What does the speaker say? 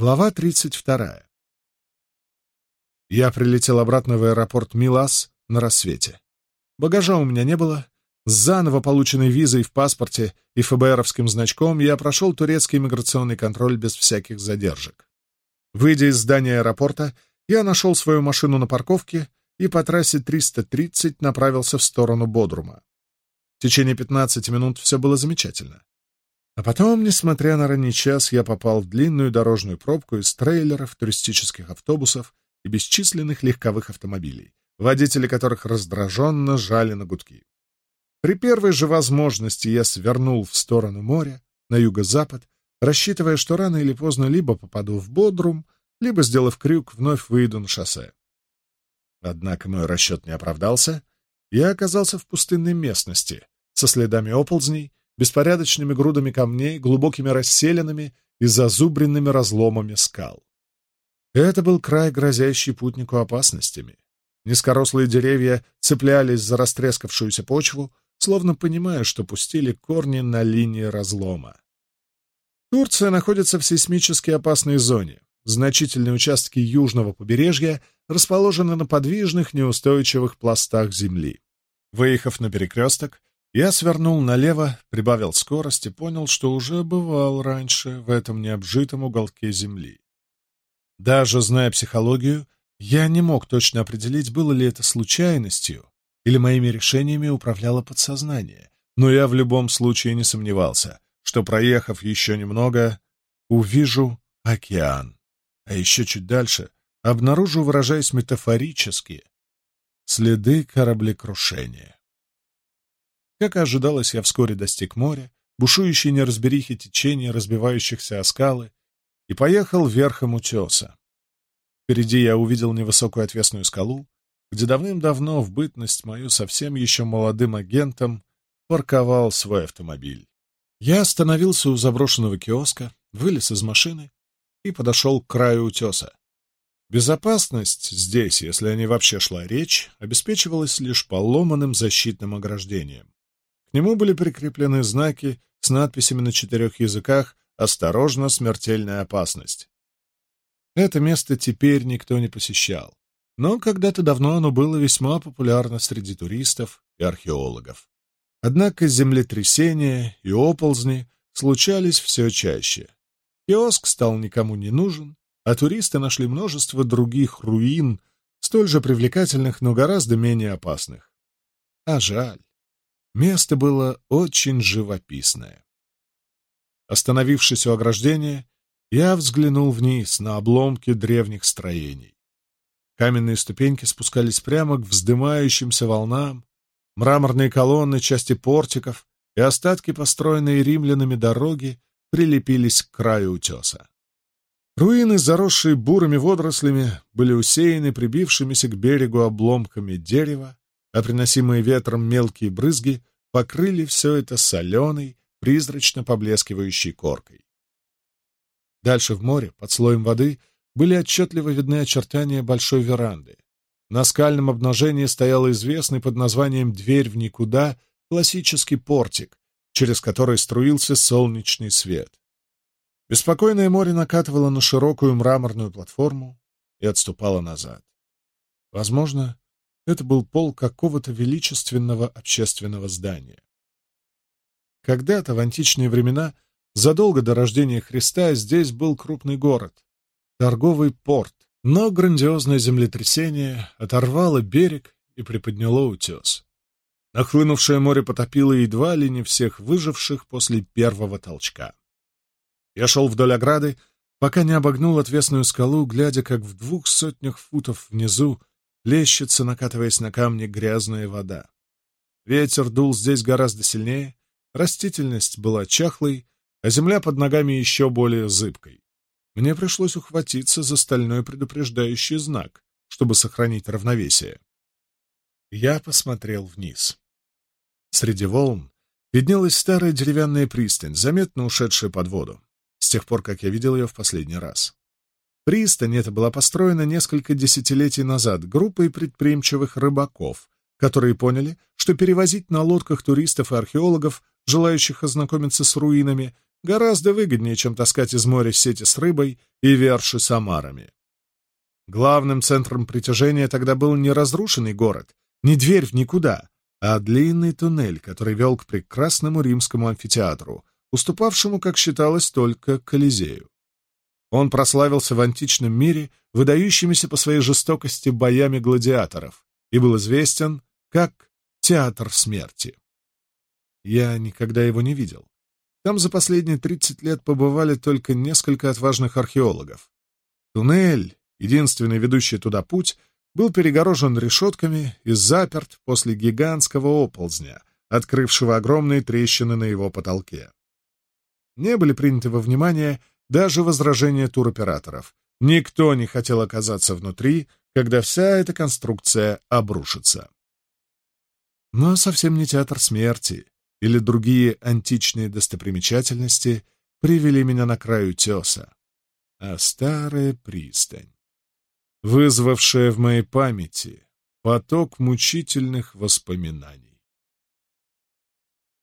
Глава 32. Я прилетел обратно в аэропорт Милас на рассвете. Багажа у меня не было. С заново полученной визой в паспорте и ФБРовским значком я прошел турецкий миграционный контроль без всяких задержек. Выйдя из здания аэропорта, я нашел свою машину на парковке и по трассе 330 направился в сторону Бодрума. В течение 15 минут все было замечательно. А потом, несмотря на ранний час, я попал в длинную дорожную пробку из трейлеров, туристических автобусов и бесчисленных легковых автомобилей, водители которых раздраженно жали на гудки. При первой же возможности я свернул в сторону моря, на юго-запад, рассчитывая, что рано или поздно либо попаду в Бодрум, либо, сделав крюк, вновь выйду на шоссе. Однако мой расчет не оправдался, я оказался в пустынной местности, со следами оползней, беспорядочными грудами камней, глубокими расселенными и зазубренными разломами скал. Это был край, грозящий путнику опасностями. Низкорослые деревья цеплялись за растрескавшуюся почву, словно понимая, что пустили корни на линии разлома. Турция находится в сейсмически опасной зоне. Значительные участки южного побережья расположены на подвижных неустойчивых пластах земли. Выехав на перекресток, я свернул налево, прибавил скорость и понял, что уже бывал раньше в этом необжитом уголке земли. Даже зная психологию, я не мог точно определить, было ли это случайностью или моими решениями управляло подсознание, но я в любом случае не сомневался, что, проехав еще немного, увижу океан, а еще чуть дальше обнаружу, выражаясь метафорически, следы кораблекрушения. Как и ожидалось, я вскоре достиг моря, бушующей неразберихи течения, разбивающихся о скалы, и поехал верхом утеса. Впереди я увидел невысокую отвесную скалу, где давным-давно, в бытность мою совсем еще молодым агентом, парковал свой автомобиль. Я остановился у заброшенного киоска, вылез из машины и подошел к краю утеса. Безопасность здесь, если о ней вообще шла речь, обеспечивалась лишь поломанным защитным ограждением. К нему были прикреплены знаки с надписями на четырех языках «Осторожно, смертельная опасность». Это место теперь никто не посещал, но когда-то давно оно было весьма популярно среди туристов и археологов. Однако землетрясения и оползни случались все чаще. Киоск стал никому не нужен, а туристы нашли множество других руин, столь же привлекательных, но гораздо менее опасных. А жаль. Место было очень живописное. Остановившись у ограждения, я взглянул вниз на обломки древних строений. Каменные ступеньки спускались прямо к вздымающимся волнам, мраморные колонны, части портиков и остатки построенной римлянами дороги прилепились к краю утеса. Руины, заросшие бурыми водорослями, были усеяны прибившимися к берегу обломками дерева, а приносимые ветром мелкие брызги покрыли все это соленой, призрачно поблескивающей коркой. Дальше в море, под слоем воды, были отчетливо видны очертания большой веранды. На скальном обнажении стоял известный под названием «Дверь в никуда» классический портик, через который струился солнечный свет. Беспокойное море накатывало на широкую мраморную платформу и отступало назад. Возможно, это был пол какого-то величественного общественного здания. Когда-то, в античные времена, задолго до рождения Христа, здесь был крупный город, торговый порт, но грандиозное землетрясение оторвало берег и приподняло утес. Нахлынувшее море потопило едва ли не всех выживших после первого толчка. Я шел вдоль ограды, пока не обогнул отвесную скалу, глядя, как в двух сотнях футов внизу лещется накатываясь на камни грязная вода. Ветер дул здесь гораздо сильнее, растительность была чахлой, а земля под ногами еще более зыбкой. Мне пришлось ухватиться за стальной предупреждающий знак, чтобы сохранить равновесие. Я посмотрел вниз. Среди волн виднелась старая деревянная пристань, заметно ушедшая под воду, с тех пор, как я видел ее в последний раз. Пристань эта была построена несколько десятилетий назад группой предприимчивых рыбаков, которые поняли, что перевозить на лодках туристов и археологов, желающих ознакомиться с руинами, гораздо выгоднее, чем таскать из моря сети с рыбой и верши с омарами. Главным центром притяжения тогда был не разрушенный город, не дверь в никуда, а длинный туннель, который вел к прекрасному римскому амфитеатру, уступавшему, как считалось, только Колизею. Он прославился в античном мире выдающимися по своей жестокости боями гладиаторов и был известен как «Театр смерти». Я никогда его не видел. Там за последние 30 лет побывали только несколько отважных археологов. Туннель, единственный ведущий туда путь, был перегорожен решетками и заперт после гигантского оползня, открывшего огромные трещины на его потолке. Не были приняты во внимание даже возражения туроператоров. Никто не хотел оказаться внутри, когда вся эта конструкция обрушится. Но совсем не театр смерти или другие античные достопримечательности привели меня на краю теса, а старая пристань, вызвавшая в моей памяти поток мучительных воспоминаний.